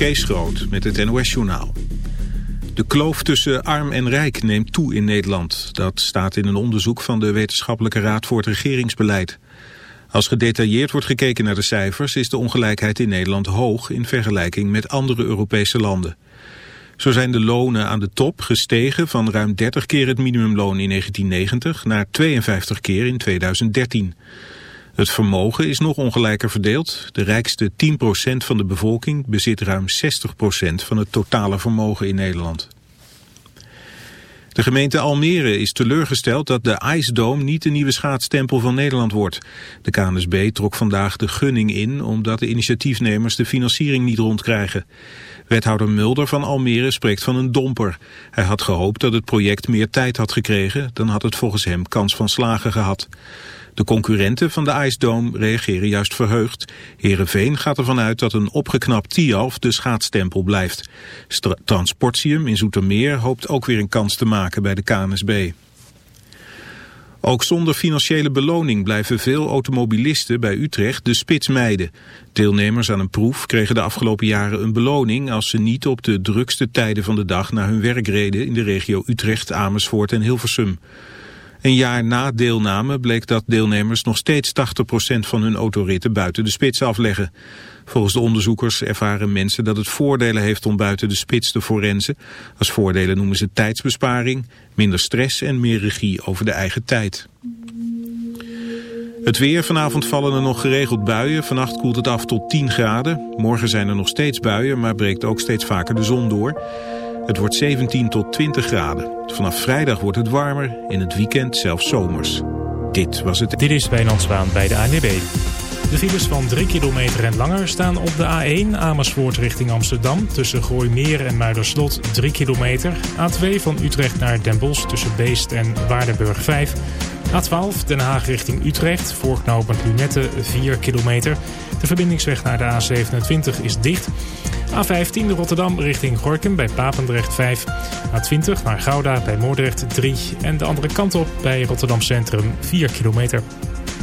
Kees Groot met het NOS-journaal. De kloof tussen arm en rijk neemt toe in Nederland. Dat staat in een onderzoek van de Wetenschappelijke Raad voor het Regeringsbeleid. Als gedetailleerd wordt gekeken naar de cijfers... is de ongelijkheid in Nederland hoog in vergelijking met andere Europese landen. Zo zijn de lonen aan de top gestegen van ruim 30 keer het minimumloon in 1990... naar 52 keer in 2013. Het vermogen is nog ongelijker verdeeld. De rijkste 10% van de bevolking bezit ruim 60% van het totale vermogen in Nederland. De gemeente Almere is teleurgesteld dat de Dome niet de nieuwe schaatstempel van Nederland wordt. De KNSB trok vandaag de gunning in omdat de initiatiefnemers de financiering niet rondkrijgen. Wethouder Mulder van Almere spreekt van een domper. Hij had gehoopt dat het project meer tijd had gekregen, dan had het volgens hem kans van slagen gehad. De concurrenten van de IJsdoom reageren juist verheugd. Herenveen gaat ervan uit dat een opgeknapt Tialf de schaatstempel blijft. Transportium in Zoetermeer hoopt ook weer een kans te maken bij de KNSB. Ook zonder financiële beloning blijven veel automobilisten bij Utrecht de spits mijden. Deelnemers aan een proef kregen de afgelopen jaren een beloning als ze niet op de drukste tijden van de dag naar hun werk reden in de regio Utrecht, Amersfoort en Hilversum. Een jaar na deelname bleek dat deelnemers nog steeds 80% van hun autoritten buiten de spits afleggen. Volgens de onderzoekers ervaren mensen dat het voordelen heeft om buiten de spits te forensen. Als voordelen noemen ze tijdsbesparing, minder stress en meer regie over de eigen tijd. Het weer, vanavond vallen er nog geregeld buien. Vannacht koelt het af tot 10 graden. Morgen zijn er nog steeds buien, maar breekt ook steeds vaker de zon door. Het wordt 17 tot 20 graden. Vanaf vrijdag wordt het warmer, in het weekend zelfs zomers. Dit was het... Dit is Wijnand bij de ANWB. De files van 3 kilometer en langer staan op de A1 Amersfoort richting Amsterdam... tussen Gooimeer en Muiderslot 3 kilometer. A2 van Utrecht naar Den Bosch tussen Beest en Waardenburg 5... A12 Den Haag richting Utrecht, voorknopend Lunette 4 kilometer. De verbindingsweg naar de A27 is dicht. A15 Rotterdam richting Gorkum bij Papendrecht 5. A20 naar Gouda bij Moordrecht 3. En de andere kant op bij Rotterdam Centrum 4 kilometer.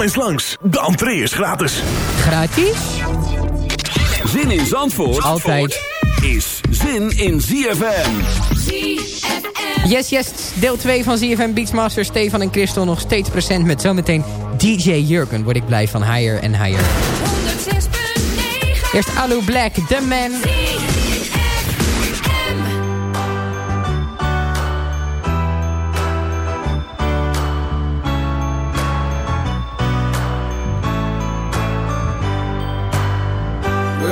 Kom eens langs. De entree is gratis. Gratis? Zin in Zandvoort. Altijd. Is zin in ZFM. ZFM. Yes, yes. Deel 2 van ZFM Beachmaster. Stefan en Christel nog steeds present met zometeen DJ Jurgen. Word ik blij van Higher en Higher. 106.9 Eerst Alu Black, The Man.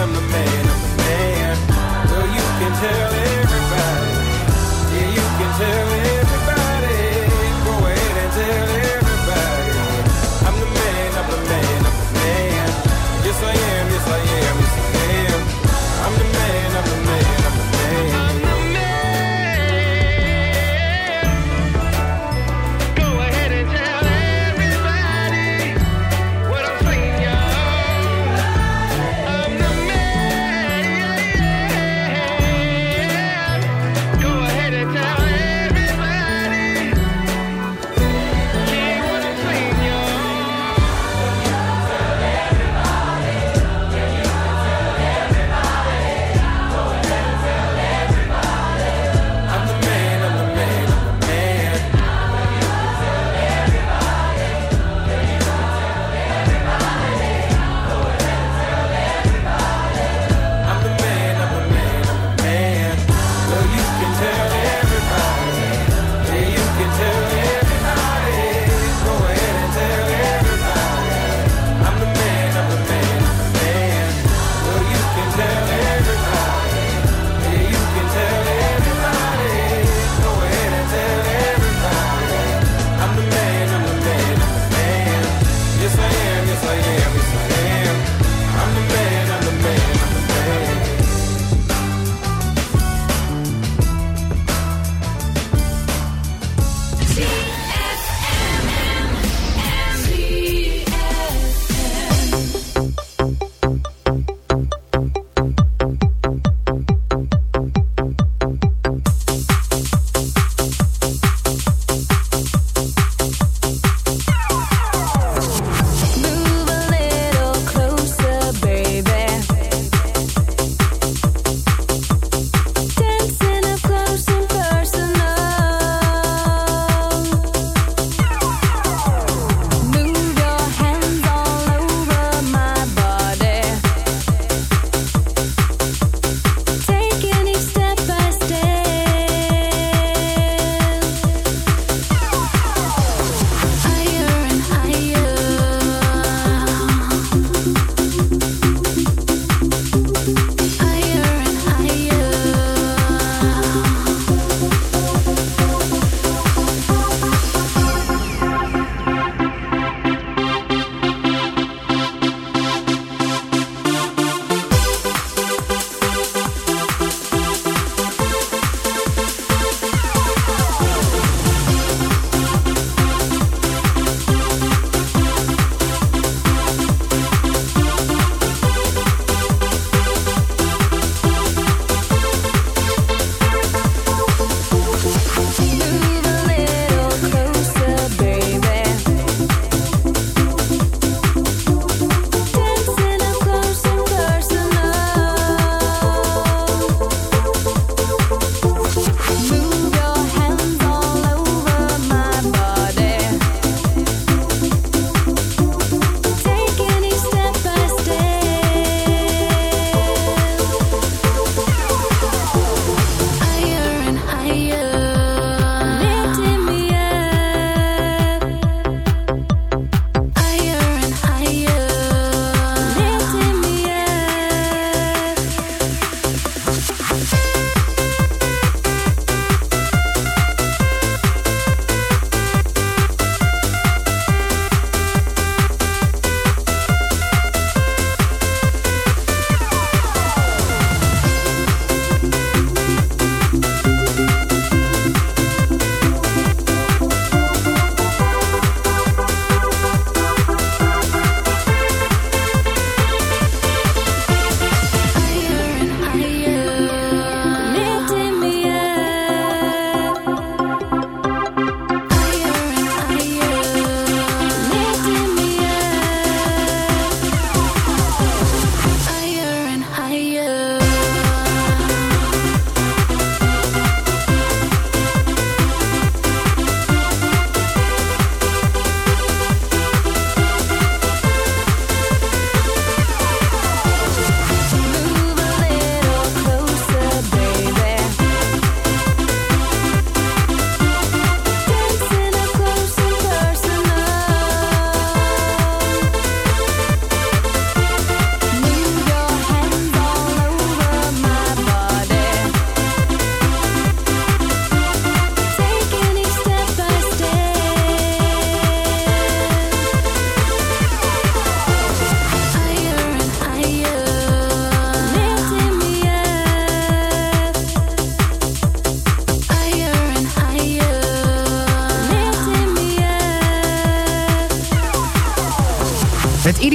I'm the man, I'm the man. Well, you can tell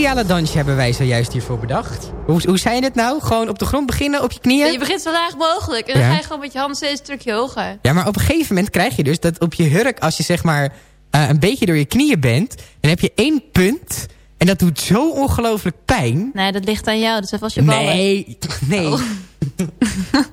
ideale dansje hebben wij zojuist hiervoor bedacht. Hoe, hoe zei je het nou? Gewoon op de grond beginnen, op je knieën? Je begint zo laag mogelijk. En dan Ja. ga je gewoon met je handen steeds een stukje hoger. Ja, maar op een gegeven moment krijg je dus dat op je hurk... als je zeg maar eh, een beetje door je knieën bent... dan heb je één punt... en dat doet zo ongelooflijk pijn. Nee, dat ligt aan jou. Dus even als je ballen. Nee, nee. Oh.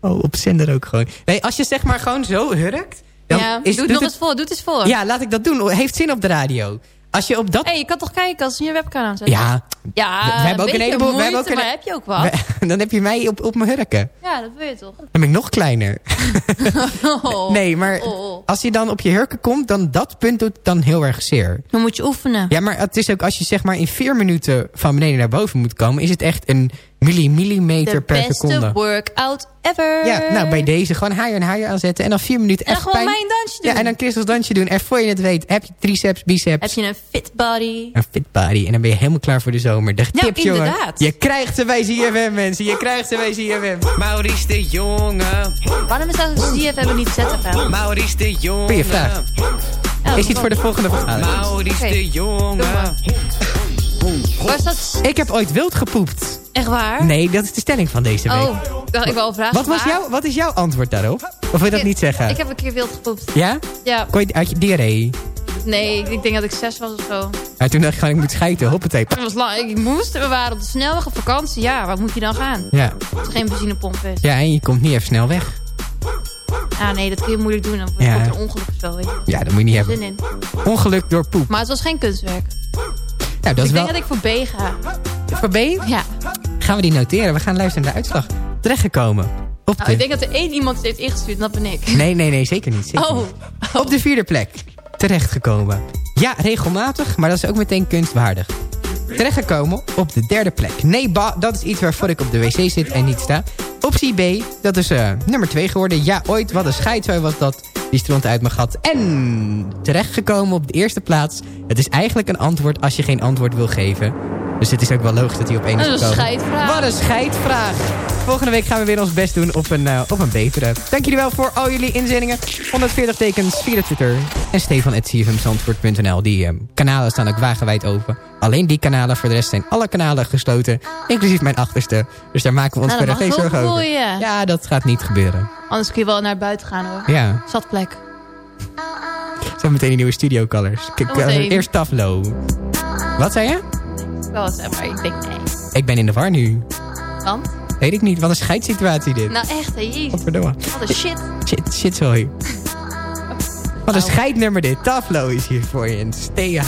Oh, op zender ook gewoon. Nee, als je zeg maar gewoon zo hurkt... Dan ja, is, doe het doet nog eens voor. Doe het eens voor. Ja, laat ik dat doen. Heeft zin op de radio. Als je op dat... hey, je kan toch kijken als je je webcam aanzet? Ja, Ja, we, we hebben ook een heleboel... we hebben ook een, maar heb je ook wat? we- dan heb je mij op, op mijn hurken. Ja, dat wil je toch? Dan ben ik nog kleiner. Oh. Nee, maar Oh, oh. als je dan op je hurken komt... dan dat punt doet dan heel erg zeer. Dan moet je oefenen. Ja, maar het is ook als je zeg maar in vier minuten van beneden naar boven moet komen... is het echt een milli millimeter De per beste seconde. workout ever. Ja, nou bij deze gewoon haaier en haaier aanzetten. En dan vier minuten En echt gewoon pijn. mijn dansje doen. Ja, en dan Christels dansje doen. En voor je het weet heb je triceps, biceps. Heb je een fit body. Een fit body. En dan ben je helemaal klaar voor de zomer. De Ja, tips, jongen. inderdaad. Je krijgt ze bij ZFM, mensen. Je krijgt ze bij ZFM. Maurice de Jonge, Waarom is dat ZFM en niet ZFM? Maurice de Jonge. Goeie vraag. Oh, Is iets voor de volgende vergadering. Maurice de Jonge. Was dat Ik heb ooit wild gepoept. echt waar? Nee, dat is de stelling van deze week. Oh, ik dacht ik wel vragen. Wat, was waar? jouw, wat is jouw antwoord daarop? Of wil je dat niet zeggen? Ik heb een keer wild gepoept. Ja? Ja, Kon je uit je diarree? nee, ik denk dat ik zes was of zo. Ja, toen dacht ik gewoon, ik moet schijten. Hoppatee. Het was lang. Ik moest, we waren op de snelweg op vakantie. Ja, waar moet je dan gaan? Ja. Als er geen benzinepomp is. ja, en je komt niet even snel weg. Ah nee, dat kun je moeilijk doen. Dan Ja. komt er een ongeluk of zo. Weet je. Ja, dat moet je niet hebben. Zin in. Ongeluk door poep. Maar het was geen kunstwerk. Nou, dat ik wel... denk dat ik voor B ga. Voor B Ja. gaan we die noteren. We gaan luisteren naar de uitslag. Terechtgekomen. Op Nou, de... ik denk dat er één iemand het heeft ingestuurd. en Dat ben ik. Nee, nee, nee, zeker niet. Zeker Oh. niet. Op de vierde plek. Terechtgekomen. Ja, regelmatig, maar dat is ook meteen kunstwaardig. Terechtgekomen op de derde plek. Nee, ba, dat is iets waarvoor ik op de wc zit en niet sta. Optie B, dat is eh, nummer 2 geworden. Ja, ooit, wat een scheidzooi was dat. Die stront uit mijn gat. En terechtgekomen op de eerste plaats. Het is eigenlijk een antwoord als je geen antwoord wil geven. Dus het is ook wel logisch dat hij op één is Dat is een gekomen. scheidvraag. Wat een scheidvraag. Volgende week gaan we weer ons best doen op een, eh, op een betere. Dank jullie wel voor al jullie inzendingen. 140 tekens via Twitter. En stefan.cfmzandvoort.nl. Die eh, kanalen staan ook wagenwijd open. Alleen die kanalen. Voor de rest zijn alle kanalen gesloten. Inclusief mijn achterste. Dus daar maken we ons Nou, verder geen zorgen over. Ja, dat gaat niet gebeuren. Anders kun je wel naar buiten gaan hoor. Ja, Zat plek. zo meteen die nieuwe studio colors. K- Zometeen. Eerst Taflo. Wat zei je? Wel wat, maar ik denk nee. Ik ben in de war nu. Want? Weet ik niet. Wat een scheidssituatie dit. Nou echt, hè, jezus. Godverdomme. Wat een shit. Shit, shit, sorry. Wat een scheidnummer dit. Taflo is hier voor je. En stay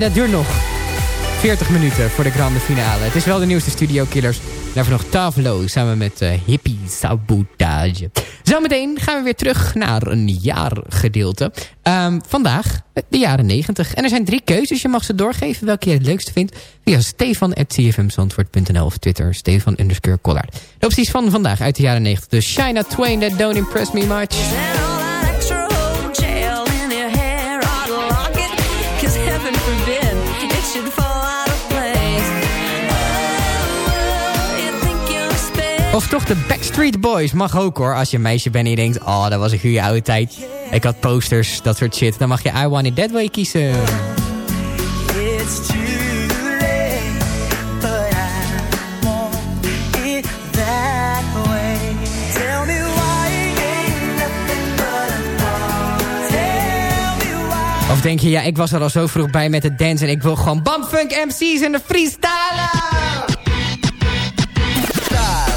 dat duurt nog. 40 minuten voor de grande finale. Het is wel de nieuwste Studio Killers. Daarvoor nog Tavlo samen met eh, Hippie Sabotage. Zometeen gaan we weer terug naar een jaargedeelte. Ehm, vandaag de jaren 90. En er zijn drie keuzes. Je mag ze doorgeven welke je het leukste vindt. Via stefan.cfmzandvoort.nl of Twitter. Stefan underscore Collard. De opties van vandaag uit de jaren 90. De China Twain, That Don't Impress Me Much. Of toch de Backstreet Boys. Mag ook hoor. Als je een meisje bent en je denkt... Oh, dat was een goede oude tijd. Ik had posters, dat soort shit. Dan mag je I Want It That Way kiezen. It's Of denk je, ja, ik was er al zo vroeg bij met het dance... en ik wil gewoon bamfunk MC's en de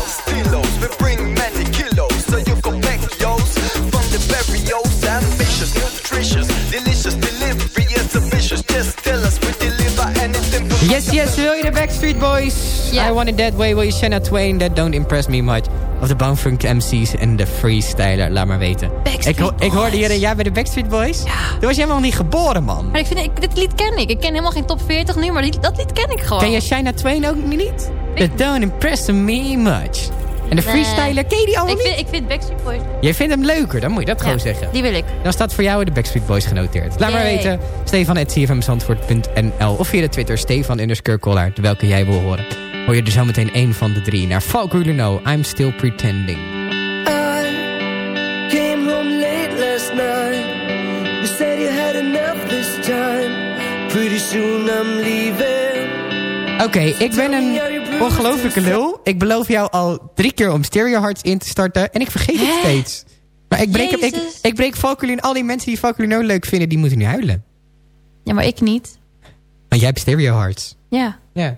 stilos, we bring many kilos, so you can make yours from the barrios, ambitious, nutritious, delicious delivery is ambitious. Just tell us we deliver anything from Yes, yes, wil je de Backstreet Boys? Ja. I Want It That Way, wil je Shanna Twain, That Don't Impress Me Much. Of de Boundfunk MC's en de Freestyler, laat maar weten. Backstreet Ik, ho- ik hoorde hier, ja, bij de Backstreet Boys. Ja. Toen was je helemaal niet geboren, man. Maar ik vind, ik, dit lied ken ik. Ik ken helemaal geen top 40 nu, maar die- dat lied ken ik gewoon. Ken je China Twain ook niet? That don't impress me much. En de Nee. Freestyler, ken je die allemaal ik niet? vind, ik vind Backstreet Boys... Jij vindt hem leuker, dan moet je dat Ja, gewoon zeggen. Die wil ik. Dan staat voor jou de Backstreet Boys genoteerd. Laat maar weten. Stefan.cfmzandvoort.nl Of via de Twitter Stefan underscore welke jij wil horen. Hoor je er zo meteen één van de drie. Naar Falk Know, I'm Still Pretending. Came home late last night. You said you had enough this time. Pretty soon I'm leaving. Oké, ik ben een ongelofelijke lul. Ik beloof jou al drie keer om Stereo Hearts in te starten. En ik vergeet het steeds. Maar ik breek, ik, Jezus. ik breek Falculin. Al die mensen die Falculino leuk vinden, die moeten nu huilen. Ja, maar ik niet. Want jij hebt Stereo Hearts. Ja. Ja.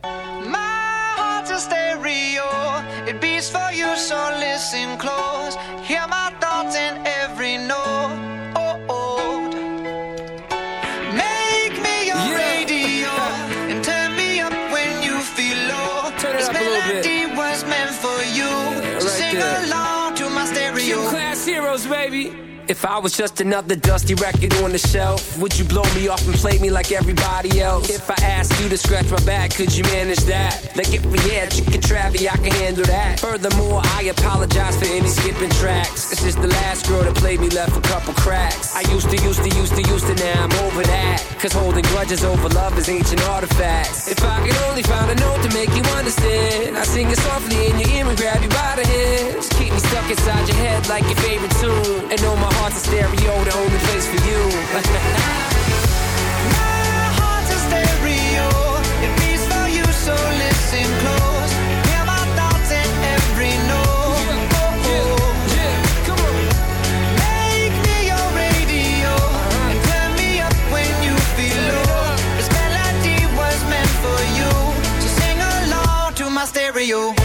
If I was just another dusty record on the shelf, would you blow me off and play me like everybody else? If I asked you to scratch my back, could you manage that? Like if we had chicken travy, I can handle that. Furthermore, I apologize for any skipping tracks. It's just the last girl that played me left a couple cracks. I used to, used to, used to, used to, now I'm over that. Cause holding grudges over love is ancient artifacts. If I could only find a note to make you understand, I sing it softly in your ear and grab you by the hands. Keep me stuck inside your head like your favorite tune. And know my heart's a stereo, the only place for you. my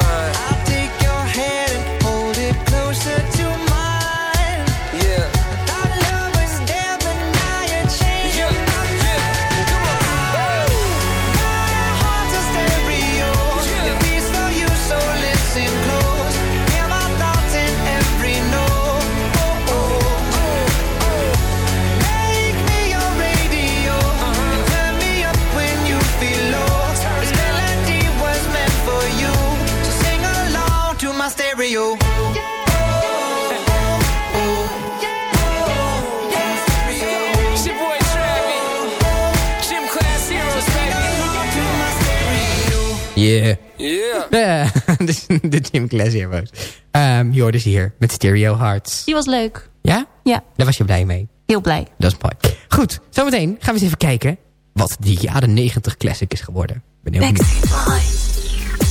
fine. Ja, dus de Jim Class Heroes. Um, je hoorde ze hier met Stereo Hearts. Die was leuk. Ja? Ja. Daar was je blij mee. Heel blij. Dat is mooi. Goed, zometeen gaan we eens even kijken... wat die jaren 90 classic is geworden. Ben heel benieuwd.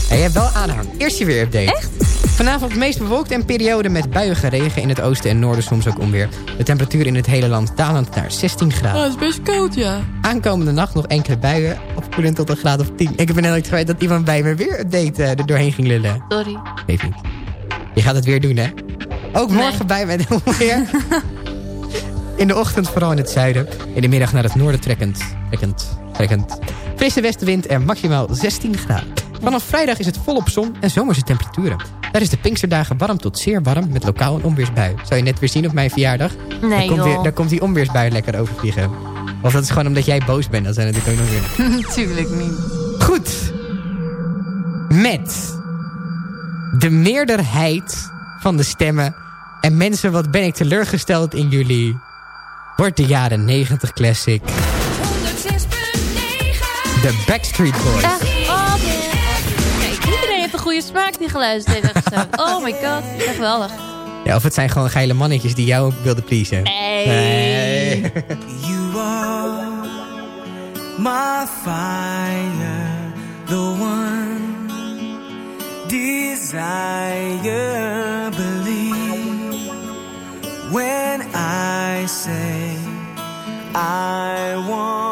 Hey, je hebt wel aanhang. Eerst je weer update. Echt? Vanavond het meest bewolkt en periode met buiige regen in het oosten en noorden soms ook onweer. De temperatuur in het hele land dalend naar 16 graden. Oh, het is best koud, ja. Aankomende nacht nog enkele buien, opkoelend tot een graad of 10. Ik heb net kwijt dat iemand bij me weer update eh, er doorheen ging lullen. Sorry. Geef niet. Je gaat het weer doen, hè? Ook morgen bij met onweer. In de ochtend vooral in het zuiden. In de middag naar het noorden trekkend. Trekkend, trekkend. Frisse westenwind en maximaal 16 graden. Vanaf vrijdag is het volop zon en zomerse temperaturen. Daar is de Pinksterdagen warm tot zeer warm met lokaal een onweersbui. Zou je net weer zien op mijn verjaardag? Nee, daar komt, joh. weer, daar komt die onweersbui lekker overvliegen. Of dat is gewoon omdat jij boos bent. Dat zijn natuurlijk ook nog weer... Natuurlijk niet. Goed. Met de meerderheid van de stemmen. En mensen, wat ben ik teleurgesteld in jullie. Wordt de jaren 90 classic. De Backstreet Boys. Echt? Een goede smaak die geluisterd heeft. Oh my god, echt geweldig. Ja, of het zijn gewoon geile mannetjes die jou wilden pleasen. Nee. Nee. You are my fire, the one desire. Believe when I say I want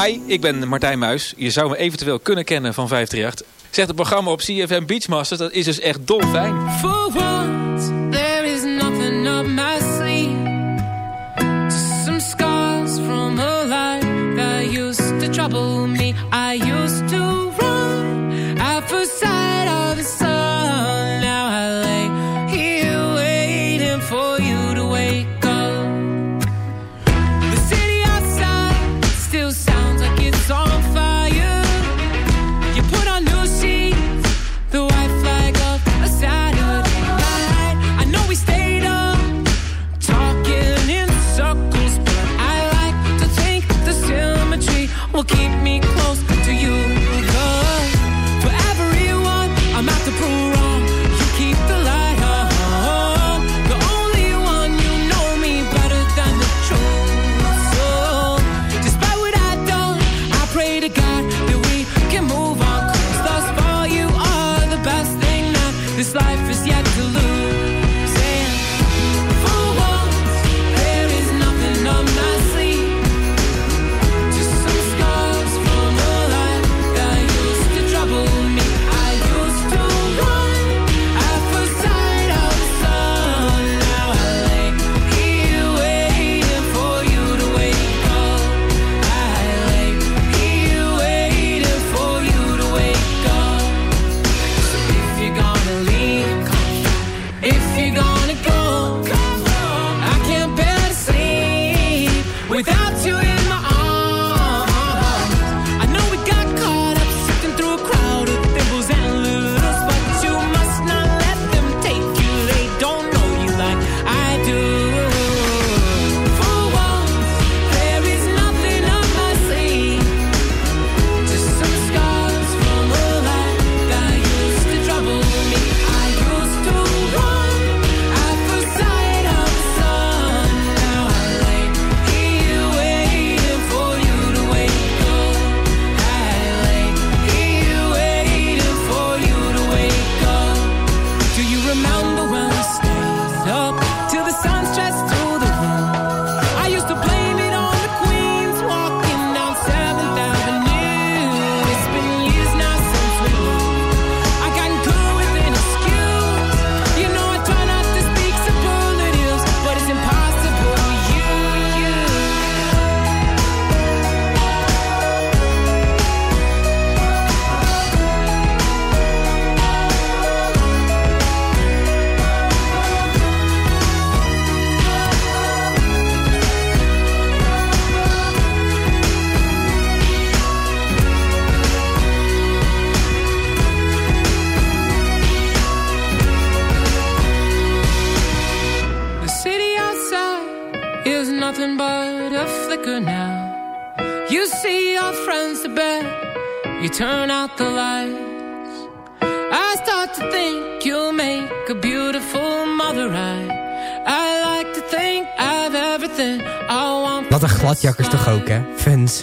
Hi, ik ben Martijn Muis. Je zou me eventueel kunnen kennen van 538. Ik zeg het programma op CFM Beachmasters, dat is dus echt dolfijn. For there is nothing up my sleeve. Some scars from a life that used to trouble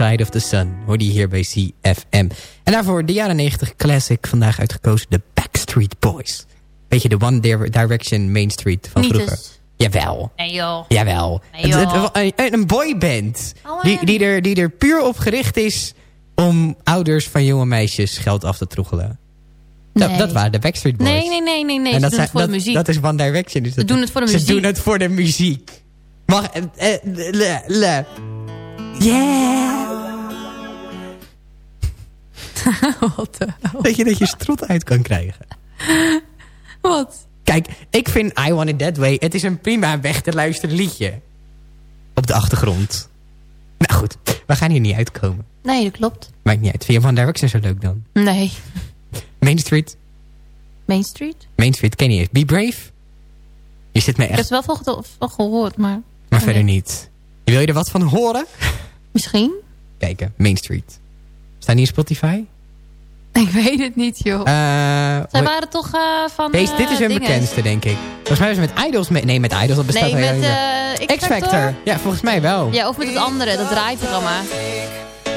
Side of the Sun. Hoor die hier bij CFM. En daarvoor de jaren 90 classic. Vandaag uitgekozen de Backstreet Boys. Weet je, de One Dir- Direction Main Street van vroeger. eens. Jawel. Nee joh. Jawel. Nee, joh. een, een boyband. Oh, die, die, er, die er puur op gericht is om ouders van jonge meisjes geld af te troegelen. Dat, Nee. dat waren de Backstreet Boys. Nee, nee, nee, nee, nee. En Ze dat, doen zijn- het voor dat, de muziek. dat is One Direction. Dus dat- doen het voor de Ze muziek. doen het voor de muziek. Mag... eh, eh, le, le. Yeah! Wat? Dat je dat je strot uit kan krijgen. Wat? Kijk, ik vind I Want It That Way... Het is een prima weg te luisteren liedje. Op de achtergrond. Nou goed, we gaan hier niet uitkomen. Nee, dat klopt. Maakt niet uit. Vind je One Direction zo leuk dan? Nee. Main Street? Main Street? Main Street ken je. Be Brave? Je zit mij Ik heb echt... er wel van, van gehoord, maar... Maar verder niet. Wil je er wat van horen? Misschien? Kijken, Main Street. Staan die in Spotify? Ik weet het niet, joh. Eh, Zij waren toch eh, van Deze, dit is eh, hun bekendste, denk ik. Volgens mij was het met Idols... Mee, nee, met Idols, dat bestaat Nee, met eh. X-Factor. Ja, volgens mij wel. Ja, of met het andere, dat draaiprogramma.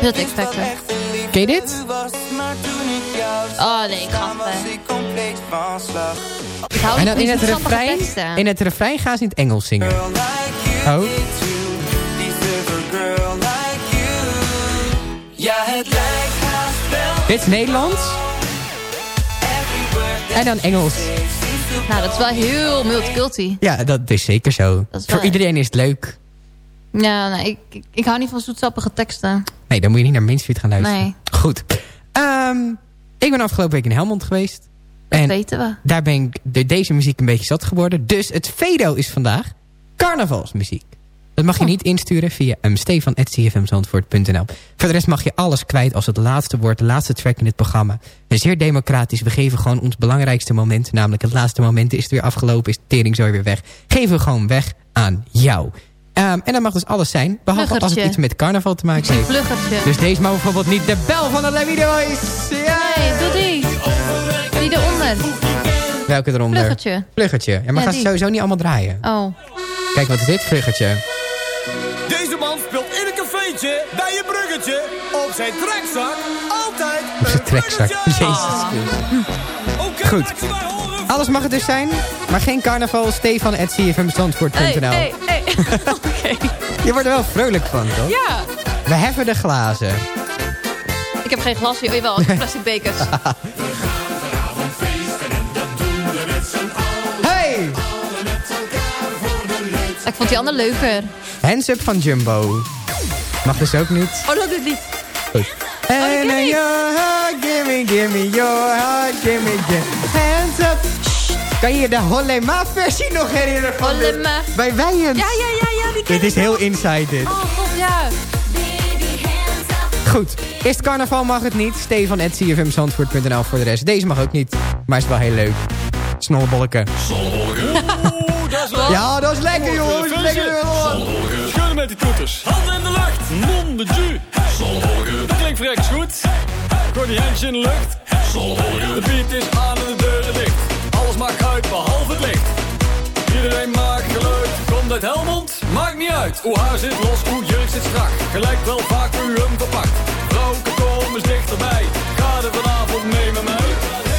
Dat X-Factor. Ken je dit? Oh nee, grappig. Ik hou En dan in het, refrein, in het refrein gaan ze in het Engels zingen. Oh. Ja, het lijkt. Dit is Nederlands. En dan Engels. Nou, dat is wel heel multiculti. Ja, dat is zeker zo. Dat is Voor iedereen is het leuk. Ja, nee, ik, ik, ik hou niet van zoetsappige teksten. Nee, dan moet je niet naar Main Street gaan luisteren. Nee. Goed. Ehm, ik ben afgelopen week in Helmond geweest. En weten we. daar ben ik de, deze muziek een beetje zat geworden. Dus het Vedo is vandaag carnavalsmuziek. Dat mag je niet insturen via um, stefan.cfmzandvoort.nl. Voor de rest mag je alles kwijt als het laatste woord, de laatste track in dit programma. En zeer democratisch. We geven gewoon ons belangrijkste moment. Namelijk het laatste moment is het weer afgelopen, is de tering zo weer weg. Geven we gewoon weg aan jou. Ehm, en dat mag dus alles zijn. Behalve als het iets met carnaval te maken heeft. Vluggertje. Dus deze mag bijvoorbeeld niet de bel van de Lemmy Boys. Nee, doe die. Die eronder. Welke eronder? Vluggertje. Vluggertje. Ja, maar Ja, gaat die. sowieso niet allemaal draaien. Oh. Kijk, wat is dit? Vluggertje. Een bij een bruggetje. Op zijn trekzak altijd Op zijn trekzak. Jezus. Goed. Alles mag het dus zijn, maar geen carnaval. Stefan at cfmstandvoort.nl Hey, hey, hey. Je wordt er wel vrolijk van, toch? Ja. We heffen de glazen. Ik heb geen glas. Oh, jawel, ik heb plastic bekers. Hey! Ik vond die ander leuker. Hands up van Jumbo. Mag dus ook niet. Oh, dat doet niet. Goed. Oh, your heart, give me, give me your heart, give me, give me. Hands up. Shh. Kan je de Hollema versie nog herinneren van Hollema. Bij Wijens? Ja, ja, ja, ja. Die dit is heel inside dit. Oh, god, ja. Goed, eerst carnaval mag het niet. Stefan at cfmzandvoort.nl voor de rest. Deze mag ook niet, maar is wel heel leuk. Snollebolken. Snollebolken? ja, dat is lekker, jongens. Lekker, die. Handen in de lucht. mond de ju. Dat klinkt vrij goed. Gooi die handjes in de lucht. De beat is aan en de deuren dicht. Alles maakt uit behalve het licht. Iedereen maakt geluid. Komt uit Helmond? Maakt niet uit. Hoe haar zit los, hoe jurk zit strak. Gelijk wel vaak u hem verpakt. Vrouwen komen dichterbij. Ga er vanavond mee met mij.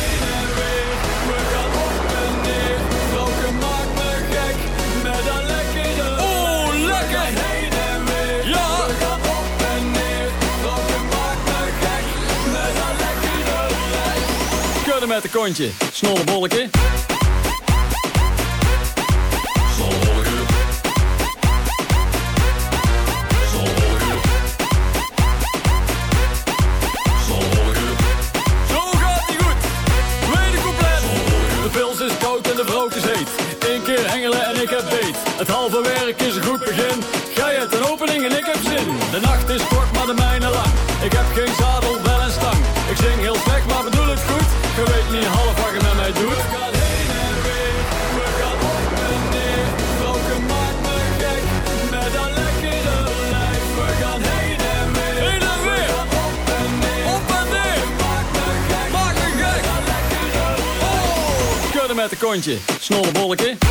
Met een kontje. Snolle bolletje. Zorgen. Zorgen. Zorgen. Zo gaat ie goed. Tweede couplet. De pils is koud en de brood is heet. Eén keer hengelen en ik heb beet. Het halve werk is een goed begin. Gij hebt een opening en ik heb zin. De nacht is. kontje. Snollebolleke.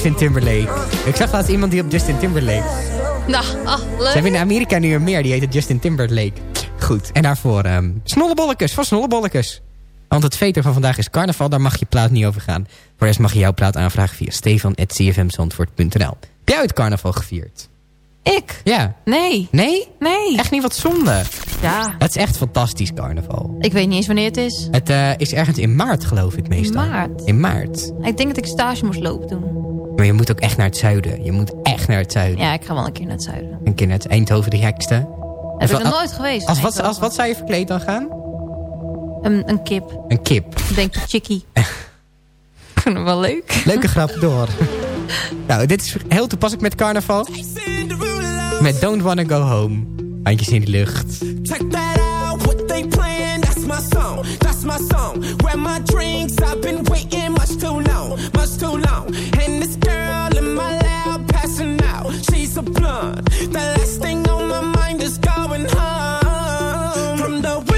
Justin Timberlake. Ik zag laatst iemand die op Justin Timberlake. Nou, ah, Ze leuk. hebben in Amerika nu een meer, die heet Justin Timberlake. Goed. En daarvoor ehm Snollebollekes van Snollebollekes. Want het veter van vandaag is carnaval, daar mag je plaat niet over gaan. Voor de rest mag je jouw plaat aanvragen via stefan.cfmzandvoort.nl. Heb jij het carnaval gevierd? Ik? Ja. Nee. Nee? Nee. Echt niet wat zonde. Ja. Het is echt fantastisch carnaval. Ik weet niet eens wanneer het is. Het eh, is ergens in maart geloof ik meestal. Maart? In maart. Ik denk dat ik stage moest lopen toen. Maar je moet ook echt naar het zuiden. Je moet echt naar het zuiden. Ja, ik ga wel een keer naar het zuiden. Een keer naar het Eindhoven de gekste. Heb ik Als- nog nooit geweest. Als in wat, als wat zou je verkleed dan gaan? Een, een kip. Een kip. Ik denk chickie. ik wel leuk. Leuke grap door. nou, dit is heel toepasselijk met carnaval. Met Don't Wanna Go Home. Handjes in de lucht. Check that out, what they playing, that's my song, that's my song. Grab my drinks, I've been waiting much too long, much too long. And this girl in my lap passing out, she's a blunt. The last thing on my mind is going home. From the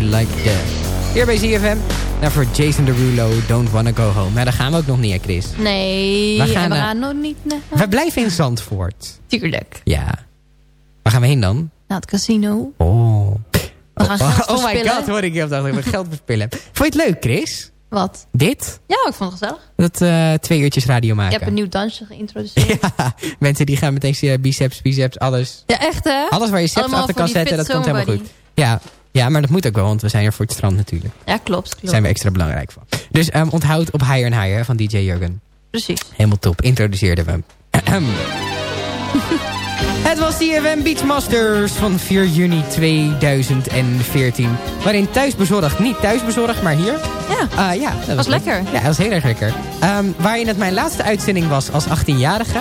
You Like That? Hier bij ZFM. Nou, voor Jason Derulo, Don't Wanna Go Home. Maar daar gaan we ook nog niet, hè, Chris? Nee, We gaan, en we eh, gaan nog niet... Nee. We blijven in Zandvoort. Tuurlijk. Ja. Waar gaan we heen dan? Naar het casino. Oh. We gaan geld oh my god, hoor ik je op dat ik geld verspillen. Vond je het leuk, Chris? Wat? Dit? Ja, ik vond het gezellig. Dat eh, twee uurtjes radio Je maken. hebt een nieuw dansje geïntroduceerd. Ja, mensen die gaan meteen zien, biceps, biceps, alles. Ja, echt hè? Alles waar je Allemaal achter kan zetten, dat komt helemaal goed. Ja, ja, maar dat moet ook wel, want we zijn er voor het strand natuurlijk. Ja, klopt. klopt. Daar zijn we extra belangrijk voor. Dus ehm, onthoud op Higher and Higher van DJ Jurgen. Precies. Helemaal top, introduceerden we hem. Het was CFM Beachmasters van 4 juni 2014. Waarin thuisbezorgd, niet thuisbezorgd, maar hier. Ja, ja dat was lekker. Ja, dat was heel erg lekker. Ehm, waarin het mijn laatste uitzending was als 18-jarige.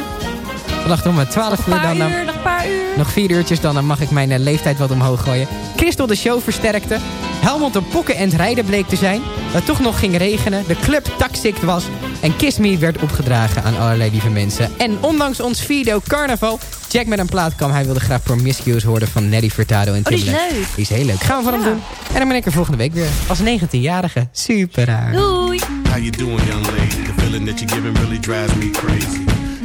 Vannacht om 12 uur dan... uur, nog een paar uur. nog vier uurtjes, dan eh, mag ik mijn eh, leeftijd wat omhoog gooien. Christel de show versterkte. Helmond een pokken en het rijden bleek te zijn. Het toch nog ging regenen. De club toxic was. En Kiss Me werd opgedragen aan allerlei lieve mensen. En ondanks ons video carnaval... Jack met een plaat kwam. Hij wilde graag Promiscuous horen van Nelly Furtado en Oh, die is leuk. Die is heel leuk. Gaan we van hem Ja. doen. En dan ben ik er volgende week weer. Als 19-jarige. Super raar. Doei. How you doing, young lady? The feeling that you're giving really drives me crazy.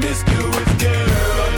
Promiscuous girl,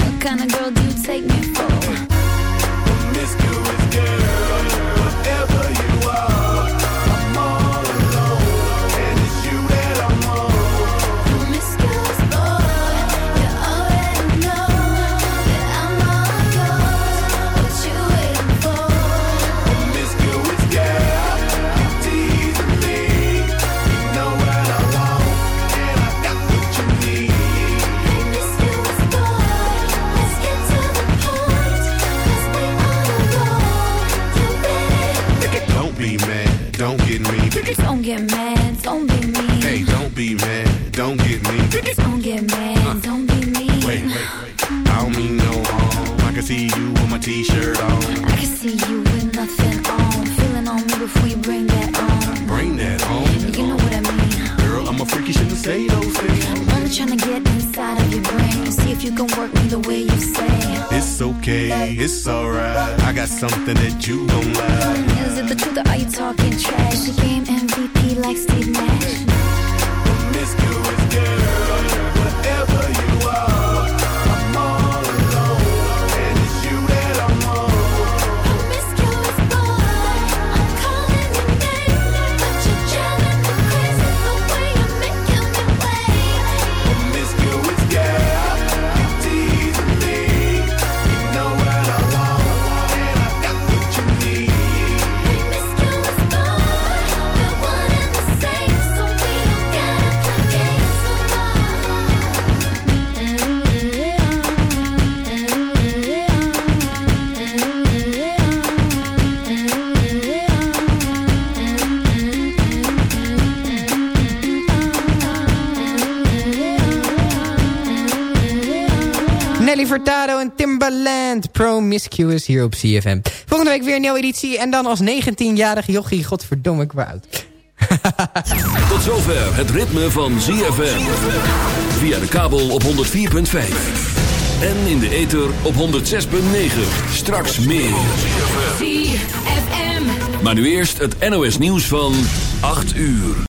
What kind of girl do you take me for? Promiscuous girl, whatever Don't get mad, don't be mean. Hey, don't be mad, don't get me. Don't get mad, don't be mean. Wait, wait, wait. I don't mean no harm. I can see you with my t-shirt on. I can see you with nothing on. Feeling on me before you bring that on. Bring that on. You know what I mean. Girl, I'm a freak, you shouldn't say those things. I'm only trying to get inside of your brain. See if you can work me the way you say. It's okay, it's alright. I got something that you don't like. Is it the truth or are you talking trash? The game Timbaland Promiscuous hier op CFM. Volgende week weer een nieuwe editie. En dan als 19-jarig jochie, godverdomme, ik ben oud. Tot zover het ritme van ZFM. Via de kabel op 104.5. En in de ether op 106.9. Straks meer. ZFM. Maar nu eerst het NOS nieuws van 8 uur.